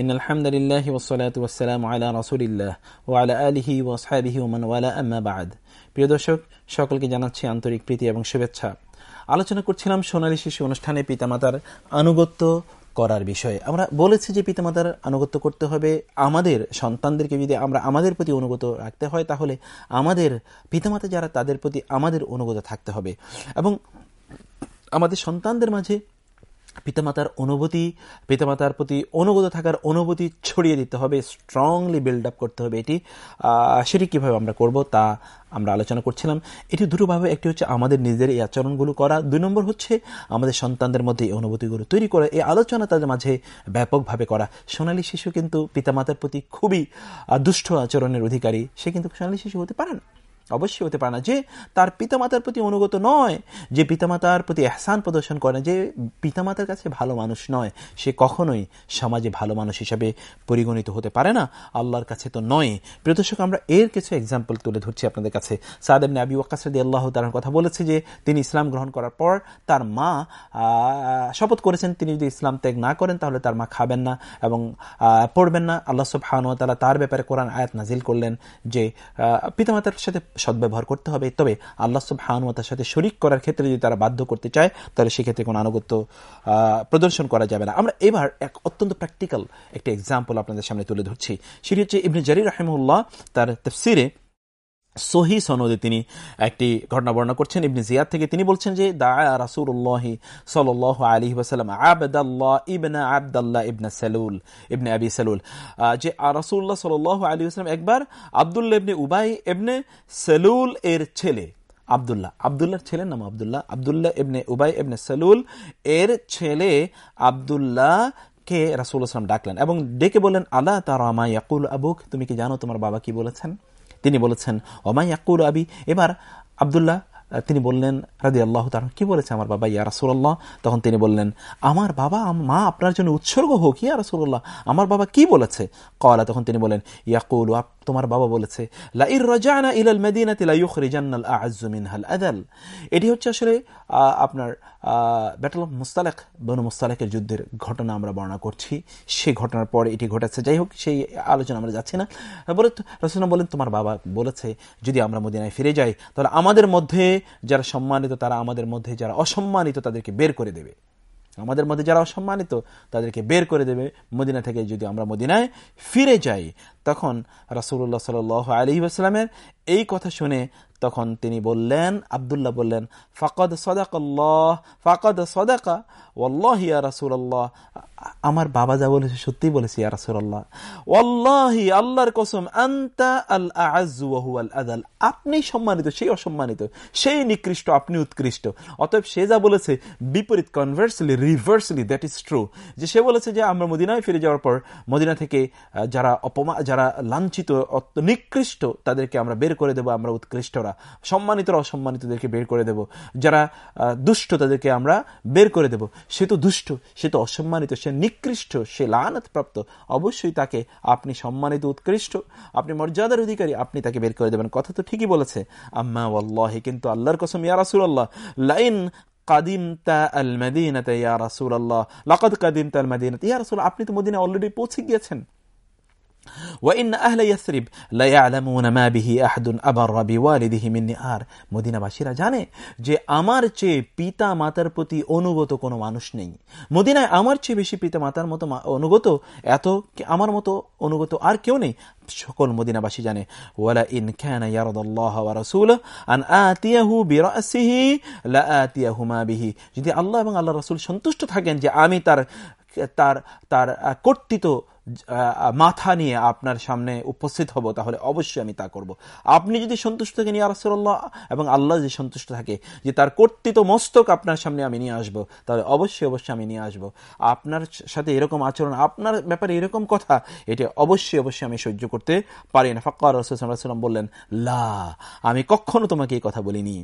In আলহামদুলিল্লাহ ওসলাত ওসালাম আলা রসুলিল্লাহ ও আলা আলিহি ওসাহাবিহি ওমান ওয়ালা আম্মা বাদ প্রিয় দর্শক, সকলকে জানাচ্ছি আন্তরিক প্রীতি এবং শুভেচ্ছা। আলোচনা করছিলাম সোনালী শিশু অনুষ্ঠানে পিতামাতার আনুগত্য করার বিষয়ে। আমরা বলেছি যে পিতামাতার আনুগত্য করতে হবে আমাদের সন্তানদেরকে। যদি আমরা আমাদের প্রতি অনুগত রাখতে হয়, তাহলে আমাদের পিতামাতা যারা, তাদের প্রতি আমাদের অনুগত থাকতে হবে। এবং আমাদের সন্তানদের মাঝে পিতামাতার অনুভূতি, পিতামাতার প্রতি অনুগত থাকার অনুভূতি ছড়িয়ে দিতে হবে স্ট্রংলি বিল্ড আপ করতে হবে এটি। সেটি কীভাবে আমরা করব তা আমরা আলোচনা করছিলাম। এটি দুটোভাবে একটি হচ্ছে আমাদের নিজেদের এই আচরণগুলো করা। দুই নম্বর হচ্ছে আমাদের সন্তানদের মধ্যে এই অনুভূতিগুলো তৈরি করা। এই আলোচনা তাদের মাঝে ব্যাপকভাবে করা। সোনালী শিশু কিন্তু পিতামাতার প্রতি খুবই দুষ্ট আচরণের অধিকারী। সে কিন্তু সোনালী শিশু হতে পারে না। অবশ্যই হতে পারে না। যে তার পিতামাতার প্রতি অনুগত নয়, যে পিতামাতার প্রতি এহসান প্রদর্শন করে যে পিতামাতার কাছে ভালো মানুষ নয়, সে কখনোই সমাজে ভালো মানুষ হিসাবে পরিগণিত হতে পারে না। আল্লাহর কাছে তো নয়। প্রিয় দর্শক, আমরা এর কিছু এক্সাম্পল তুলে ধরছি আপনাদের কাছে। সাদেবনে আবি ওয়াকাসদি আল্লাহ তার কথা বলেছে যে, তিনি ইসলাম গ্রহণ করার পর তার মা শপথ করেছেন, তিনি যদি ইসলাম ত্যাগ না করেন, তাহলে তার মা খাবেন না এবং পড়বেন না। আল্লাহ সব তালা তার ব্যাপারে কোরআন আয়াত নাজিল করলেন যে পিতামাতার সাথে সদ্ব্যবহার করতে হবে। তবে আল্লাহ সব হানুমতার সাথে শরিক করার ক্ষেত্রে যদি তারা বাধ্য করতে চায়, তাহলে সেক্ষেত্রে কোনো আনুগত্য প্রদর্শন করা যাবে না। আমরা এবার এক অত্যন্ত প্র্যাকটিক্যাল একটি এক্সাম্পল আপনাদের সামনে তুলে ধরছি। সেটি হচ্ছে ইবনে জারি রাহেমুল্লাহ তার তফসিরে সহি সনদে তিনি একটি ঘটনা বর্ণনা করছেন। ইবনে জিয়াদ থেকে তিনি বলছেন যে দা রাসুল্লাহ সাল আলী ওসালাম আবদাল্লাহ ইবনা আবদাল্লাহ ইবনা সালুল ইবনে আবি সালুল। যে রাসুল্লাহ সাল আলী আসলাম একবার আবদুল্লাহ ইবনে উবাই ইবনে সালুল এর ছেলে, আবদুল্লাহ, আবদুল্লাহর ছেলের নাম আবদুল্লাহ আবদুল্লাহ ইবনে উবাই ইবনে সালুল এর ছেলে আবদুল্লাহ কে রাসুল আসলাম ডাকলেন এবং ডেকে বললেন আল্লাহ তার আমা ইয়াকুল আবুক? তুমি কি জানো তোমার বাবা কি বলেছেন? তিনি বলেছেন অমাই আকুর আবি? এবার আবদুল্লাহ তিনি বললেন রাদি আল্লাহ তার কি বলেছে আমার বাবা, ইয়া রাসুল্লাহ তখন তিনি বললেন, আমার বাবা মা আপনার জন্য উৎসর্গ হোক, ইয়া রাসুল্লাহ আমার বাবা কি বলেছে? কলা তখন তিনি বলেন, ইয়াকুল তোমার বাবা বলেছে মিনহাল আদাল এটি হচ্ছে আসলে আপনার ব্যাটল অফ মুস্তালেক বনু মুস্তালেকের যুদ্ধের ঘটনা আমরা বর্ণনা করছি। সেই ঘটনার পরে এটি ঘটেছে। যাই হোক, সেই আলোচনা আমরা যাচ্ছি না। বলে রসুনা বলেন, তোমার বাবা বলেছে, যদি আমরা মদিনায় ফিরে যাই, তাহলে আমাদের মধ্যে যারা সম্মানিত, তারা আমাদের মধ্যে যারা অসম্মানিত, তাদেরকে বের করে দেবে। আমাদের মধ্যে যারা অসম্মানিত, তাদেরকে বের করে দেবে। মদিনা থেকে যদি আমরা মদিনায় ফিরে যাই, তখন রাসুল্লাহ সাল আলী এই কথা শুনে তখন তিনি বললেন, আবদুল্লাহ বললেন, ফাকদ সদাকল্লাহ, ফাকদ সদাকা ওল্লাহ ইয়া রাসুল্লাহ আমার বাবা যা বলেছে সত্যি বলেছে, ইয়া রাসুল্লাহ ওল্লাহি আল্লাহর কসম, আন্তা আল আজু আল আদাল আপনি সম্মানিত, সেই অসম্মানিত, সেই নিকৃষ্ট, আপনি উৎকৃষ্ট। অতএব সে যা বলেছে, বিপরীত conversely reversely that is true যে সে বলেছে যে, আমরা মদিনায় ফিরে যাওয়ার পর, মদিনা থেকে যারা অপমা, যারা লাঞ্ছিত নিকৃষ্ট, তাদেরকে আমরা বের করে দেবো, আমরা উৎকৃষ্টরা। সম্মানিতরা অসম্মানিতদেরকে বের করে দেব। যারা দুষ্ট তাদেরকে আমরা বের করে দেব। সে তো দুষ্ট, সে তো অসম্মানিত, সে নিকৃষ্ট, সে লানত প্রাপ্ত অবশ্যই তাকে আপনি সম্মানিত, উৎকৃষ্ট, আপনি মর্যাদার অধিকারী, আপনি তাকে বের করে দেবেন। কথা তো ঠিকই বলেছে। আম্মা আল্লাহ কিন্তু আল্লাহর কসম, ইয়া রাসুল্লাহ লাইন ইয়া রাসুল আল্লাহ লাকাদ কাদিমতা আল মদিনাতে আপনি তো মদিনা অলরেডি পৌঁছে গিয়েছেন। ওয়াইন আহলে ইয়াসরিব লায়ালামুন মা বিহি আহাদুন আবাররা বিওয়ালিদিহি মিন্নি আর মদিনাবাসীরা জানে যে আমার চেয়ে পিতা মাতার প্রতি অনুগত কোনো মানুষ নেই। মদিনায় আমার চেয়ে বেশি পিতা মাতার মতো অনুগত এত আমার মতো অনুগত আর কেউ নেই। সকল মদিনাবাসী জানে ওয়ালা ইন খানা ইয়ারাদাল্লাহ ওয়া রাসূলুহু আন আতিয়াহু বিরাসিহি লাআতিয়াহুমা বিহি। যদি আল্লাহ এবং আল্লাহ রাসূল সন্তুষ্ট থাকেন যে আমি তার তার তার কর্তৃত্ব মাথা নিয়ে আপনার সামনে উপস্থিত হব, তাহলে অবশ্যই আমি তা করব। আপনি যদি সন্তুষ্ট থাকেন, ইয়া রাসূলুল্লাহ, এবং আল্লাহ যদি সন্তুষ্ট থাকে যে তার কর্তৃত মস্তক আপনার সামনে আমি নিয়ে আসব, তাহলে অবশ্যই অবশ্যই আমি নিয়ে আসব। আপনার সাথে এরকম আচরণ, আপনার ব্যাপারে এরকম কথা, এটা অবশ্যই অবশ্যই আমি সহ্য করতে পারি না। ফাক্কার রসুলাম বললেন, লা, আমি কখনো তোমাকে এই কথা বলিনি।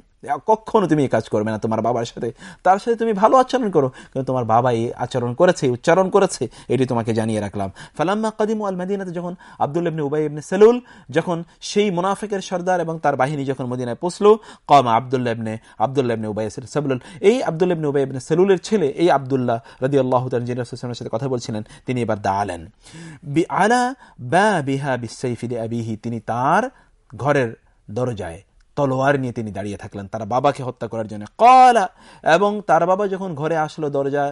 কখনো তুমি এই কাজ করবে না। তোমার বাবার সাথে, তার সাথে তুমি ভালো আচরণ করো, কিন্তু তোমার বাবা এই আচরণ করেছে উচ্চারণ করেছে, এটি তোমাকে জানিয়ে রাখলাম। ফালাম্মা কাদিম আল মাদিনাতে যখন আব্দুল ইবনে উবাই ইবনে সেলুল যখন সেই মুনাফিকের সর্দার এবং তার বাহিনী যখন মদিনায় পৌঁছলো কমা আবদুল্লাহ ইবনে আবদুল্লাহ ইবনে উবাই সেলুল। এই আব্দুল ইবনে উবাই ইবনে সেলুলের ছেলে, এই আবদুল্লাহ রাদি আল্লাহ জিনের সাথে কথা বলছিলেন, তিনি এবার দাঁড়ালেন বি আলা বা বিহা বিসাইফিদে আবিহি, তিনি তার ঘরের দরজায় তলোয়ার নিয়ে তিনি দাঁড়িয়ে থাকলেন। তার বাবাকে হত্যা করার জন্য। কলা এবং তার বাবা যখন ঘরে আসলো দরজা,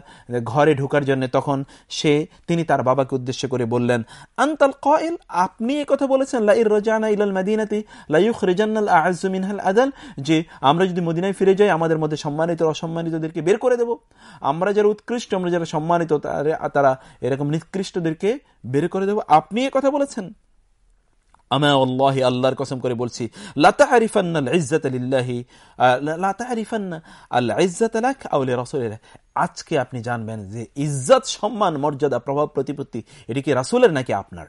ঘরে ঢুকার জন্য, তখন সে, তিনি তার বাবাকে উদ্দেশ্য করে বললেন, আন্তাল কয়েল আপনি এ কথা বলেছেন লাইর রোজানা ইলাল মাদিনাতি লাইউখ রেজান্নাল আজমিনহাল আদাল যে আমরা যদি মদিনায় ফিরে যাই, আমাদের মধ্যে সম্মানিত অসম্মানিতদেরকে বের করে দেব। আমরা যারা উৎকৃষ্ট, আমরা যারা সম্মানিত তারা এরকম নিকৃষ্টদেরকে বের করে দেব। আপনি এ কথা বলেছেন? আমা আল্লাহ, আল্লাহর কসম করে বলছি লাতা লাতা আল্লাহ আও লিরাসূলিল্লাহ আজকে আপনি জানবেন যে ইজ্জত, সম্মান, মর্যাদা, প্রভাব, প্রতিপত্তি, এটি কি রাসুলের নাকি আপনার?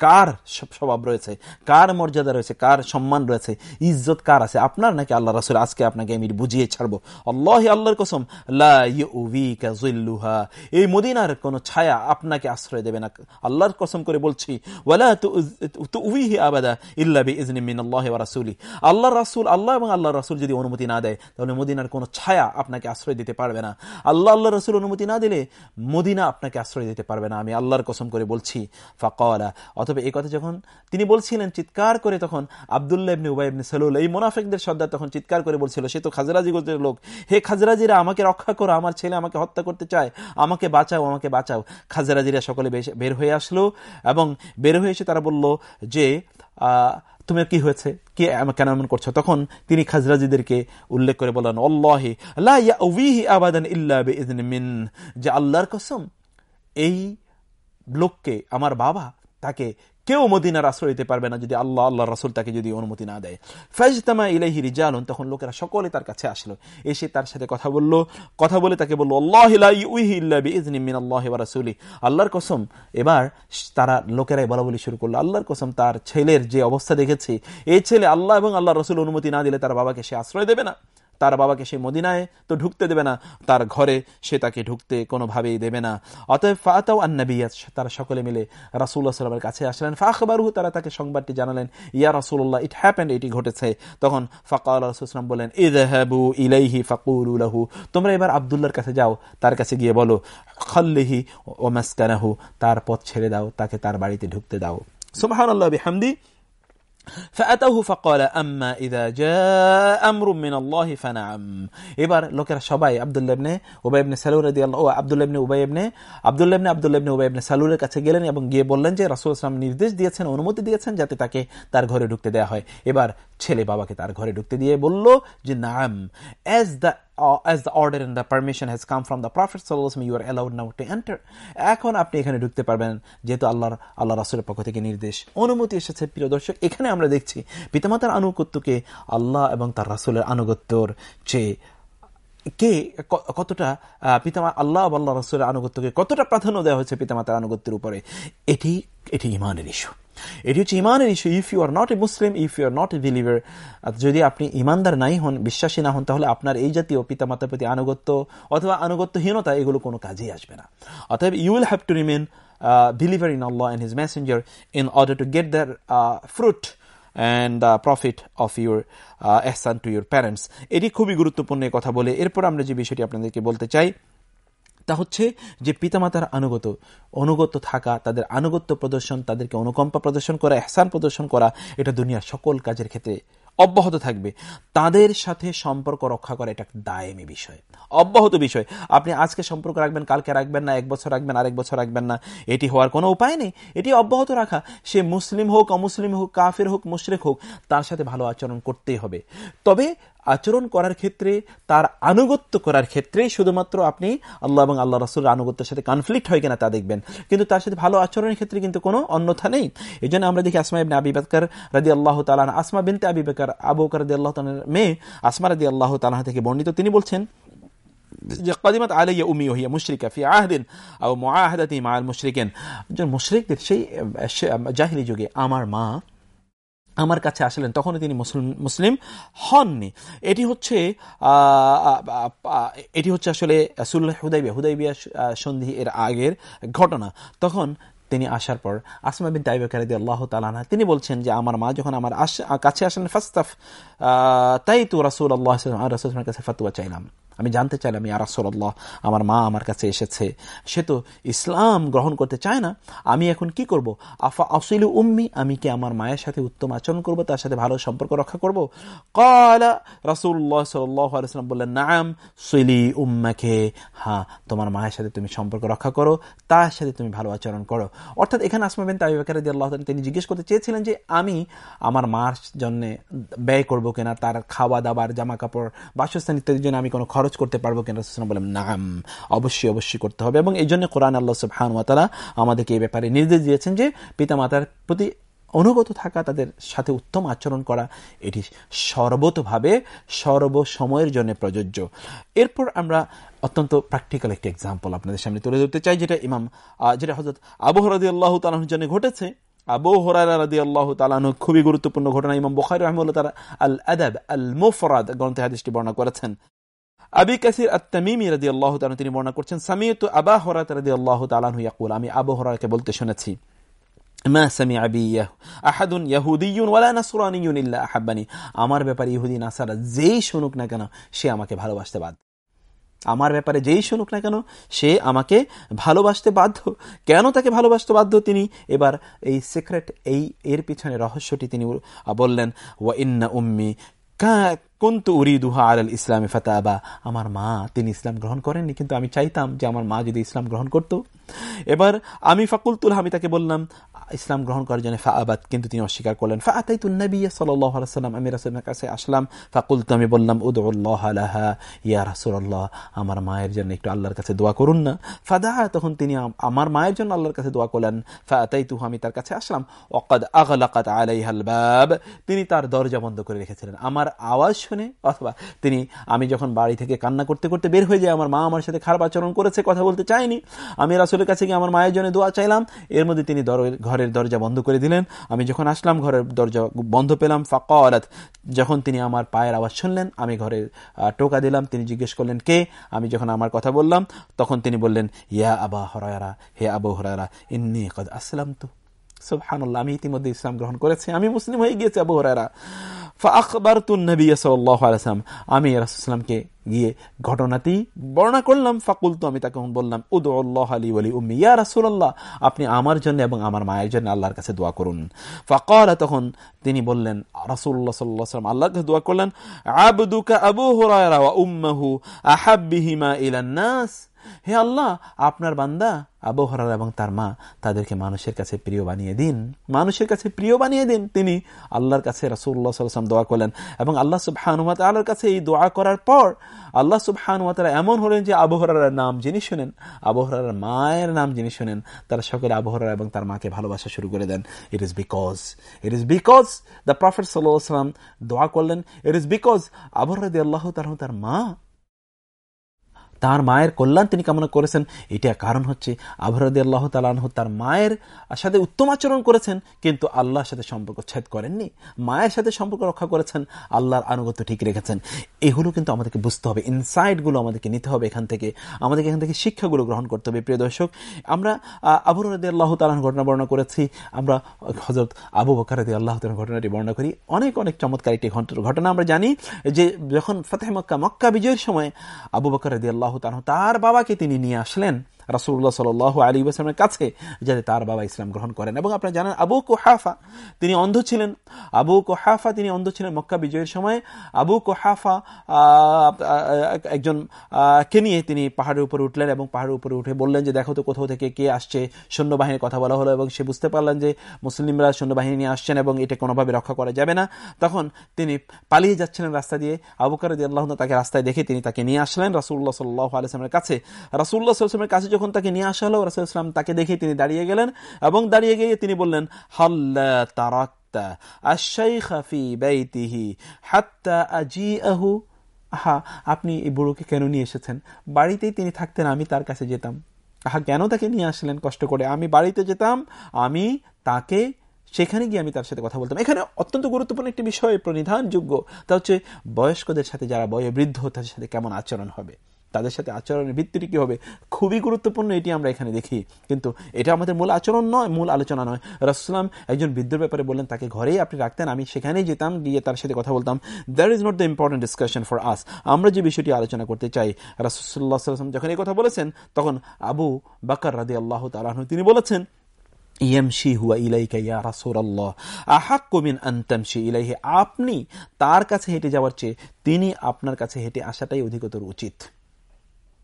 কার স্বভাব রয়েছে? কার মর্যাদা রয়েছে? কার সম্মান রয়েছে? ইজ্জত কার আছে? আপনার নাকি আল্লাহ রাসুল? আজকে আপনাকে আমি বুঝিয়ে ছাড়বো। আল্লাহ আল্লাহর কসম। লাহা এই মদিনার কোন ছায়া আপনাকে আশ্রয় দেবে না। আল্লাহর কসম করে বলছি আল্লাহ রাসুলি, আল্লাহ এবং আল্লাহ রাসুল যদি অনুমতি না দেয়, তাহলে মদিনার কোন ছায়া আপনাকে আশ্রয় দিতে পারবে না। আল্লাহ আল্লাহ রসুল অনুমতি না দিলে মদিনা আপনাকে আশ্রয় দিতে পারবে না। আমি আল্লাহর কসম করে বলছি ফাঁকা অথবা এই কথা যখন তিনি বলছিলেন চিৎকার করে তখন আবদুল্লাহ ইবনে উবাই ইবনে সালুল, এই মোনাফেকদের সর্দার তখন চিৎকার করে বলছিল, সে তো খাজরাজি গোত্রের লোক। হে খাজরাজিরা, আমাকে রক্ষা করো। আমার ছেলে আমাকে হত্যা করতে চায়। আমাকে বাঁচাও আমাকে বাঁচাও। খাজরাজিরা সকলে বের হয়ে আসলো এবং বের হয়ে এসে তারা বলল যে তুমি কি হয়েছে? কে কেন এমন করছ? তখন তিনি খাজরাজিদেরকে উল্লেখ করে বললেন অল্লাহি আবাদান ইল্লা মিন। যে আল্লাহর কসম, এই লোককে, আমার বাবা তাকে কেউ মদিনার আশ্রয় দিতে পারবে না যদি আল্লাহ আল্লাহ রাসুল তাকে যদি অনুমতি না দেয়। ফাইজতামা ইলাহি রিজালুন, তখন লোকেরা সকলে তার কাছে আসলো। এসে তার সাথে কথা বলল। কথা বলে তাকে বলল, আল্লাহ রাসুলি আল্লাহর কসম, এবার তারা লোকেরাই বলা বলি শুরু করল। আল্লাহর কসম, তার ছেলের যে অবস্থা দেখেছি, এই ছেলে আল্লাহ এবং আল্লাহ রসুল অনুমতি না দিলে তার বাবাকে সে আশ্রয় দেবে না। তার বাবাকে সে মদিনায় তো ঢুকতে দেবে না, তার ঘরে সে তাকে ঢুকতে কোনোভাবেই দেবে না। অতএব ফাতাও আন্নাবিয়া তারা সকলে মিলে রাসুল্লাহ সাল্লামের কাছে আসলেন। ফাখবারু তারা তাকে সংবাদটি জানালেন, ইয়া রাসুল্লাহ ইট হ্যাপেন্ড এটি ঘটেছে। তখন ফাকা রাসুলাম বলেন ইদহাবু ইলাইহি ফাকুলুলাহু তোমরা এবার আবদুল্লার কাছে যাও, তার কাছে গিয়ে বলো, খল্লিহি ও মাস্কানাহু। তার পথ ছেড়ে দাও, তাকে তার বাড়িতে ঢুকতে দাও। সুবহান আল্লাহ বিহামদি। فأتوه فقال أما إذا جاء أمر من الله فنعم এবার লোকেরা সবাই আব্দুল্লাহ ইবনে উবাই ইবনে সালুর রাদিয়াল্লাহু ও আব্দুল্লাহ ইবনে উবাই ইবনে আব্দুল্লাহ ইবনে আব্দুল্লাহ ইবনে উবাই ইবনে সালুরের কাছে গেলেন এবং গিয়ে বললেন যে রাসূল সাল্লাল্লাহু নির্দেশ দিয়েছেন অনুমতি দিয়েছেন যাতে তাকে তার ঘরে ঢুকতে দেওয়া হয় এবার ছেলে বাবাকে তার ঘরে ঢুকতে দিয়ে বলল যে নাম as the as the order and the permission has come from the Prophet sallallahu you are allowed now to enter. এখন আপনি এখানে ঢুকতে পারবেন, যেহেতু আল্লাহর আল্লাহ রাসুলের পক্ষ থেকে নির্দেশ। অনুমতি এসেছে, প্রিয় দর্শক, এখানে আমরা দেখছি পিতামাতার আনুগত্যকে আল্লাহ এবং তার রাসুলের আনুগত্যর চেয়ে কে কতটা পিতামা, আল্লাহ আল্লাহ রসুলের আনুগত্যকে কতটা প্রাধান্য দেওয়া হয়েছে পিতামাতার আনুগত্যের উপরে, এটি এটি ইমানের ইস্যু এটি হচ্ছে ইমানের issue if you are not a Muslim if you are not a believer যদি আপনি ইমানদার নাই হন, বিশ্বাসী না হন, তাহলে আপনার এই জাতীয় পিতামাতার প্রতি আনুগত্য অথবা আনুগত্যহীনতা এগুলো কোনো কাজেই আসবে না। অতএব you will have to remain believer in Allah and his messenger in order to get their fruit and the profit of your Ehsan to your parents এটি খুবই গুরুত্বপূর্ণ কথা বলে। এরপর আমরা যে বিষয়টি আপনাদেরকে বলতে চাই তা হচ্ছে যে পিতামাতার আনুগত অনুগত থাকা, তাদের আনুগত্য প্রদর্শন, তাদেরকে অনুকম্পা প্রদর্শন করা, এহসান প্রদর্শন করা, এটা দুনিয়ার সকল কাজের ক্ষেত্রে অব্যাহত থাকবে। তাদের সাথে সম্পর্ক রক্ষা করা এটা দায়েমি বিষয়। অব্যাহত বিষয়। আপনি আজকে সম্পর্ক রাখবেন, কালকে রাখবেন না, এক বছর রাখবেন, আরেক বছর রাখবেন না, এটি হওয়ার কোনো উপায় নেই। এটি অব্যাহত রাখা। সে মুসলিম হোক, অমুসলিম হোক, কাফের হোক, মুশরেক হোক, তার সাথে ভালো আচরণ করতেই হবে। তবে আচরণ করার ক্ষেত্রে, তার আনুগত্য করার ক্ষেত্রে শুধুমাত্র আপনি আল্লাহ এবং আল্লাহ রসুলের আনুগত্যের সাথে কনফ্লিক্ট হয় কিনা তা দেখবেন। কিন্তু তার সাথে ভালো আচরণের ক্ষেত্রে কিন্তু কোনো অন্যথা নেই। এই জন্য আমরা দেখি আসমা ইবনে আবি বাকর রাদি আল্লাহ তালান আসমা বিনতে আবি বাকর, আবু রাদি আল্লাহ তালের মেয়ে আসমা রাদি আল্লাহ তালাহা থেকে বর্ণিত, তিনি বলছেন, যে উমি মুশরিকিন। সেই যুগে আমার মা আমার কাছে আসলেন, তখনও তিনি মুসলিম হননি। এটি হচ্ছে এটি হচ্ছে আসলে হুদাইবিয়া হুদাইবিয়া সন্ধি এর আগের ঘটনা। তখন তিনি আসার পর আসমা বিন তাইবাকারদি আল্লাহ তালানা তিনি বলছেন যে, আমার মা যখন আমার কাছে আসেন ফাস্তাফ তাই তো রাসুল আল্লাহ রাসুলের কাছে ফাতুয়া চাইলাম। আমি জানতে চাইলাম, ইয়া রাসুল্লাহ আমার মা আমার কাছে এসেছে। সে তো ইসলাম গ্রহণ করতে চায় না। আমি এখন কি করব? আফা আসিলু উম্মি, আমি কি আমার মায়ের সাথে উত্তম আচরণ করব, তার সাথে ভালো সম্পর্ক রক্ষা করব? কলা রাসুল্লাহ সাল্লাম বললেন, নাম সুইলি উম্মাকে। হ্যাঁ তোমার মায়ের সাথে তুমি সম্পর্ক রক্ষা করো, তার সাথে তুমি ভালো আচরণ করো। অর্থাৎ এখানে আসমা বিন তাইবাকার আল্লাহ তিনি জিজ্ঞেস করতে চেয়েছিলেন যে, আমি আমার মার জন্য ব্যয় করব কিনা? তার খাওয়া দাবার জামা কাপড় বাসস্থান ইত্যাদির জন্য আমি কোনো খরচ খরচ করতে পারব কেন? বলেন নাম অবশ্যই অবশ্যই করতে হবে। এবং এই জন্য কোরআন আল্লাহ সুবহান ওয়াতালা আমাদেরকে এই ব্যাপারে নির্দেশ দিয়েছেন যে পিতা মাতার প্রতি অনুগত থাকা, তাদের সাথে উত্তম আচরণ করা, এটি সর্বতভাবে সর্বসময়ের জন্য প্রযোজ্য। এরপর আমরা অত্যন্ত প্র্যাকটিক্যাল একটি এক্সাম্পল আপনাদের সামনে তুলে ধরতে চাই, যেটা ইমাম যেটা হজরত আবহরাদি আল্লাহ তালাহর জন্য ঘটেছে। আবু হরারা আল্লাহ তালানু খুবই গুরুত্বপূর্ণ ঘটনা ইমাম বখারি রহমুল্লাহ তারা আল আদাব আল মুফরাদ গ্রন্থে হাদিসটি বর্ণনা করেছেন। আবি কাসির আত্তামিমি রাদি আল্লাহ তালন তিনি বর্ণনা করছেন, সামিয়ত আবা হরাত রাদি আল্লাহ তালানহু ইয়াকুল। আমি আবু হরাকে বলতে শুনেছি, মা সামি আবি আহাদুন ইয়াহুদিয়ুন ওয়ালা নাসরানিয়ুন ইল্লা আহাব্বানি। আমার ব্যাপারে ইহুদি নাসারা যেই শুনুক না কেন, সে আমাকে ভালোবাসতে বাধ্য। আমার ব্যাপারে যেই শুনুক না কেন, সে আমাকে ভালোবাসতে বাধ্য। কেন তাকে ভালোবাসতে বাধ্য তিনি? এবার এই সিক্রেট এই, এর পিছনে রহস্যটি তিনি বললেন, ওয়া ইন্না উম্মি কন্তু উরিদুহা আল ইসলামে ফাতাবা। আমার মা, তিনি ইসলাম গ্রহণ করেননি, কিন্তু আমি চাইতাম যে আমার মা যদি ইসলাম গ্রহণ করতো। এবার আমি ফাকুলতুল, আমি তাকে বললাম, ইসলাম গ্রহণ করার জন্য ফাআবাদ। কিন্তু তিনি অস্বীকার করলেন ফাআতাই তুন্নবী সাল্লাহ সাল্লাম আমি রাসুলের কাছে আসলাম। ফাকুলতু, আমি বললাম উদুল্লাহ আলাহা ইয়া রাসুল্লাহ আমার মায়ের জন্য একটু আল্লাহর কাছে দোয়া করুন না। ফাদা তখন তিনি আমার মায়ের জন্য আল্লাহর কাছে দোয়া করলেন ফাআতাই তু আমি তার কাছে আসলাম। অকাদ আগলাকাত আলাইহাল বাব, তিনি তার দরজা বন্ধ করে রেখেছিলেন। আমার আওয়াজ শুনে অথবা তিনি, আমি যখন বাড়ি থেকে কান্না করতে করতে বের হয়ে যায় আমার মা আমার সাথে খারাপ আচরণ করেছে, কথা বলতে চাইনি আমি রাসুলের কাছে গিয়ে আমার মায়ের জন্য দোয়া চাইলাম। এর মধ্যে তিনি ঘরের দরজা বন্ধ করে দিলেন। আমি যখন আসলাম, ঘরের দরজা বন্ধ পেলাম। ফাঁকা যখন তিনি আমার পায়ের আওয়াজ শুনলেন, আমি ঘরে টোকা দিলাম। তিনি জিজ্ঞেস করলেন, কে? আমি যখন আমার কথা বললাম, তখন তিনি বললেন, ইয়া আবা হরায়রা, হে আবু হরায়রা, ইন্নি কদ আসলাম তো সুবহানাল্লাহ, আমি ইতিমধ্যে ইসলাম গ্রহণ করেছি। আমি মুসলিম হয়ে গিয়েছি, আবু হরায়রা। আমি রাসুলামকে গিয়ে ঘটনাটি বর্ণনা করলাম ফাকুল তো আমি তাকে বললাম উদ্লাহ আলী ওলি উম্মি, ইয়া রাসুল্লাহ আপনি আমার জন্য এবং আমার মায়ের জন্য আল্লাহর কাছে দোয়া করুন। ফাকর তখন তিনি বললেন রাসুল্লাহ সাল্লাহ সাল্লাম আল্লাহর কাছে দোয়া করলেন, আবদুকা আবু হরায়রা উম্মাহু আহাব্বিহিমা ইলান্নাস। হে আল্লাহ, আপনার বান্দা আবু হরার এবং তার মা তাদেরকে মানুষের কাছে প্রিয় বানিয়ে দিন। মানুষের কাছে প্রিয় বানিয়ে দিন। তিনি আল্লাহর কাছে রাসুল্লাহ সাল্লাম দোয়া করলেন এবং আল্লাহ সুবহানুমাত আল্লাহর কাছে এই দোয়া করার পর আল্লাহ সুবহানুমাতারা এমন হলেন যে আবু হরার নাম যিনি শোনেন, আবু হরার মায়ের নাম যিনি শোনেন, তারা সকলে আবু হরার এবং তার মাকে ভালোবাসা শুরু করে দেন। It is because it is because the prophet সাল্লাহ সাল্লাম দোয়া করলেন ইট ইজ বিকজ আবু হরাদি আল্লাহ তার মা তার মায়ের কল্যাণ তিনি কামনা করেছেন। এটা কারণ হচ্ছে আবহরদি আল্লাহ তালাহ তার মায়ের সাথে উত্তম আচরণ করেছেন, কিন্তু আল্লাহর সাথে সম্পর্ক ছেদ করেননি। মায়ের সাথে সম্পর্ক রক্ষা করেছেন, আল্লাহর আনুগত্য ঠিক রেখেছেন। এগুলো কিন্তু আমাদেরকে বুঝতে হবে, ইনসাইটগুলো আমাদেরকে নিতে হবে এখান থেকে। আমাদেরকে এখান থেকে শিক্ষাগুলো গ্রহণ করতে হবে, প্রিয় দর্শক। আমরা আবহরদি আল্লাহ তালাহ ঘটনা বর্ণনা করেছি। আমরা হজরত আবু বকারদি আল্লাহ তালাহ ঘটনাটি বর্ণনা করি। অনেক অনেক চমৎকার একটি ঘটনা আমরা জানি যে যখন ফতেহ মক্কা মক্কা বিজয়ের সময় আবু বকর আল্লাহ তার বাবাকে তিনি নিয়ে আসলেন। রাসুল্লাহ সাল আলী আসলামের কাছে যাতে তার বাবা ইসলাম গ্রহণ করেন। এবং আপনারা জানেন আবু কোহাফা তিনি অন্ধ ছিলেন। আবু কোহাফা তিনি অন্ধ ছিলেন মক্কা বিজয়ের সময়। আবু কোহাফা একজন কে নিয়ে তিনি পাহাড়ের উপরে উঠলেন এবং পাহাড়ের উপরে উঠে বললেন যে, দেখো তো কোথাও থেকে কে আসছে? সৈন্যবাহিনীর কথা বলা হলো এবং সে বুঝতে পারলেন যে, মুসলিমরা সৈন্যবাহিনী নিয়ে আসছেন এবং এটা কোনোভাবে রক্ষা করা যাবে না। তখন তিনি পালিয়ে যাচ্ছিলেন রাস্তা দিয়ে। আবুকার তাকে রাস্তায় দেখে তিনি তাকে নিয়ে আসলেন। রাসুল্লাহ সাল্লাহ আলসালামের কাছে রাসুল্লাহ সাল্লামের কাছে যখন তাকে নিয়ে আসা হলো রাসুল ইসলাম তাকে দেখে তিনি দাঁড়িয়ে গেলেন এবং দাঁড়িয়ে গিয়ে তিনি বললেন, হাল্লা তারাক আহা, আপনি এই বুড়োকে কেন নিয়ে এসেছেন? বাড়িতেই তিনি থাকতেন, আমি তার কাছে যেতাম। আহা, কেন তাকে নিয়ে আসলেন কষ্ট করে? আমি বাড়িতে যেতাম, আমি তাকে সেখানে গিয়ে আমি তার সাথে কথা বলতাম। এখানে অত্যন্ত গুরুত্বপূর্ণ একটি বিষয়, প্রণিধানযোগ্য। তা হচ্ছে, বয়স্কদের সাথে যারা বয়ে বৃদ্ধ তাদের সাথে কেমন আচরণ হবে? তাদের সাথে আচরণের ভিত্তিটি কি হবে? খুবই গুরুত্বপূর্ণ, এটি আমরা এখানে দেখি। কিন্তু এটা আমাদের মূল আচরণ নয়, মূল আলোচনা নয়। রাসুলাম একজন বৃদ্ধের ব্যাপারে বললেন, তাকে ঘরেই আপনি রাখতেন, আমি সেখানেই যেতাম, গিয়ে তার সাথে কথা বলতাম। That is not the important discussion for us আমরা যে বিষয়টি আলোচনা করতে চাই রাসুল্লাহ যখন এই কথা বলেছেন, তখন আবু বাকর রাদি আল্লাহ তালাহ তিনি বলেছেন, ইয়ামশি হুয়া আপনি তার কাছে হেঁটে যাওয়ার চেয়ে তিনি আপনার কাছে হেঁটে আসাটাই অধিকতর উচিত।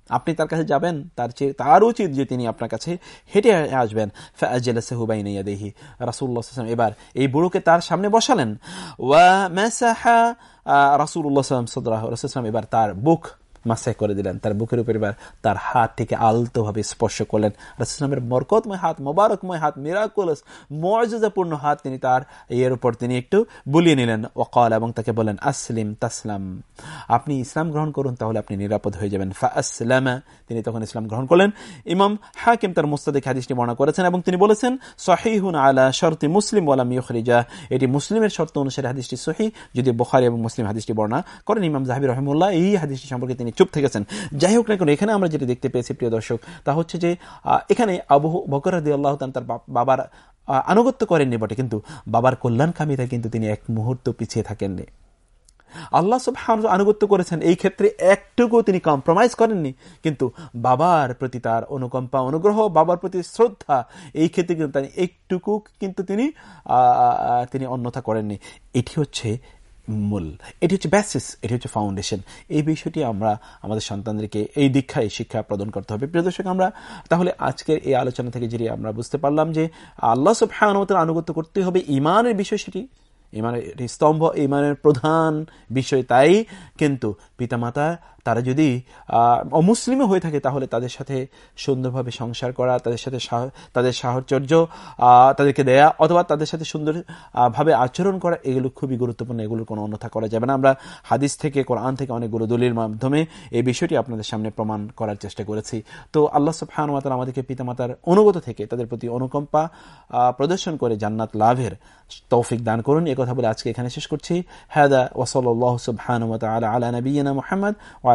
আপনি তার কাছে যাবেন, তার চেয়ে, তার উচিত যে তিনি আপনার কাছে হেঁটে আসবেন। দেহি রাসুল্লাহ এবার এই বুড়োকে তার সামনে বসালেন। ওয়া মেসাহা রাসুল্লাহ সদরাহ রসুলাম এবার তার বুক মাসাই করে দিলেন। তার বুকের উপর এবার তার হাতটিকে আলতোভাবে স্পর্শ করলেন। রাসুলামের মরকতময় হাত, মোবারকময় হাত মিরাকুলস মর্যাদাপূর্ণ হাত তিনি তার ইয়ের উপর তিনি একটু বুলিয়ে নিলেন। ওকাল এবং তাকে বলেন আসলিম তাসলাম, আপনি ইসলাম গ্রহণ করুন তাহলে আপনি নিরাপদ হয়ে যাবেন। তিনি তখন ইসলাম গ্রহণ করলেন। ইমাম হাকিম তার মুস্তাদিক হাদিসটি বর্ণনা করেছেন এবং তিনি বলেছেন, সহিহুন আলা শর্তি মুসলিম ওয়ালাম ইউখরিজা। এটি মুসলিমের শর্ত অনুসারে হাদিসটি সহি যদি বখারি এবং মুসলিম হাদিসটি বর্ণনা করেন, ইমাম জাহাবির রহমুল্লাহ এই হাদিসটি সম্পর্কে তিনি চুপ থেকেছেন যাই হোক না কেন, এখানে আমরা যেটা দেখতে পেয়েছি, প্রিয় দর্শক, তা হচ্ছে যে এখানে আবু বকর রাদি আল্লাহ তার বাবার আনুগত্য করেননি বটে, কিন্তু বাবার কল্যাণকামীরা কিন্তু তিনি এক মুহূর্ত পিছিয়ে থাকেননি। আল্লাহ সব আনুগত্য করেছেন, এই ক্ষেত্রে একটুকু তিনি কম্প্রোমাইজ করেননি, কিন্তু বাবার প্রতি তার অনুকম্পা, অনুগ্রহ, বাবার প্রতি শ্রদ্ধা, এই ক্ষেত্রে কিন্তু একটুকু কিন্তু তিনি তিনি অন্যথা করেননি। এটি হচ্ছে মূল। এটি হচ্ছে ব্যাসিস এটি হচ্ছে ফাউন্ডেশন এই বিষয়টি আমরা আমাদের সন্তানদেরকে এই দীক্ষায় শিক্ষা প্রদান করতে হবে। প্রিয় দর্শক, আমরা তাহলে আজকের এই আলোচনা থেকে যেটি আমরা বুঝতে পারলাম যে আল্লাহ হ্যাঁ আনুগত্য করতে হবে ইমানের বিষয় সেটি। ইমানের স্তম্ভ, ইমানের প্রধান বিষয় তাই। কিন্তু পিতামাতা তারা যদি অমুসলিমও হয়ে থাকে, তাহলে তাদের সাথে সুন্দরভাবে সংসার করা, তাদের সাথে তাদের সাহচর্য তাদেরকে দেয়া, অথবা তাদের সাথে সুন্দরভাবে আচরণ করা, এগুলো খুবই গুরুত্বপূর্ণ এগুলোর কোনো অন্যথা করা যাবে না। আমরা হাদিস থেকে, কোরআন থেকে অনেকগুলো দলির মাধ্যমে এই বিষয়টি আপনাদের সামনে প্রমাণ করার চেষ্টা করেছি। তো আল্লাহ সুফহানুমাতাল আমাদেরকে পিতামাতার অনুগত থেকে, তাদের প্রতি অনুকম্পা প্রদর্শন করে জান্নাত লাভের তৌফিক দান করুন। কথা বলে আজকে এখানে শেষ করছি। হ্যাদা ওসল সুবহানুমত আলা আলা নবীনা মোহাম্মদ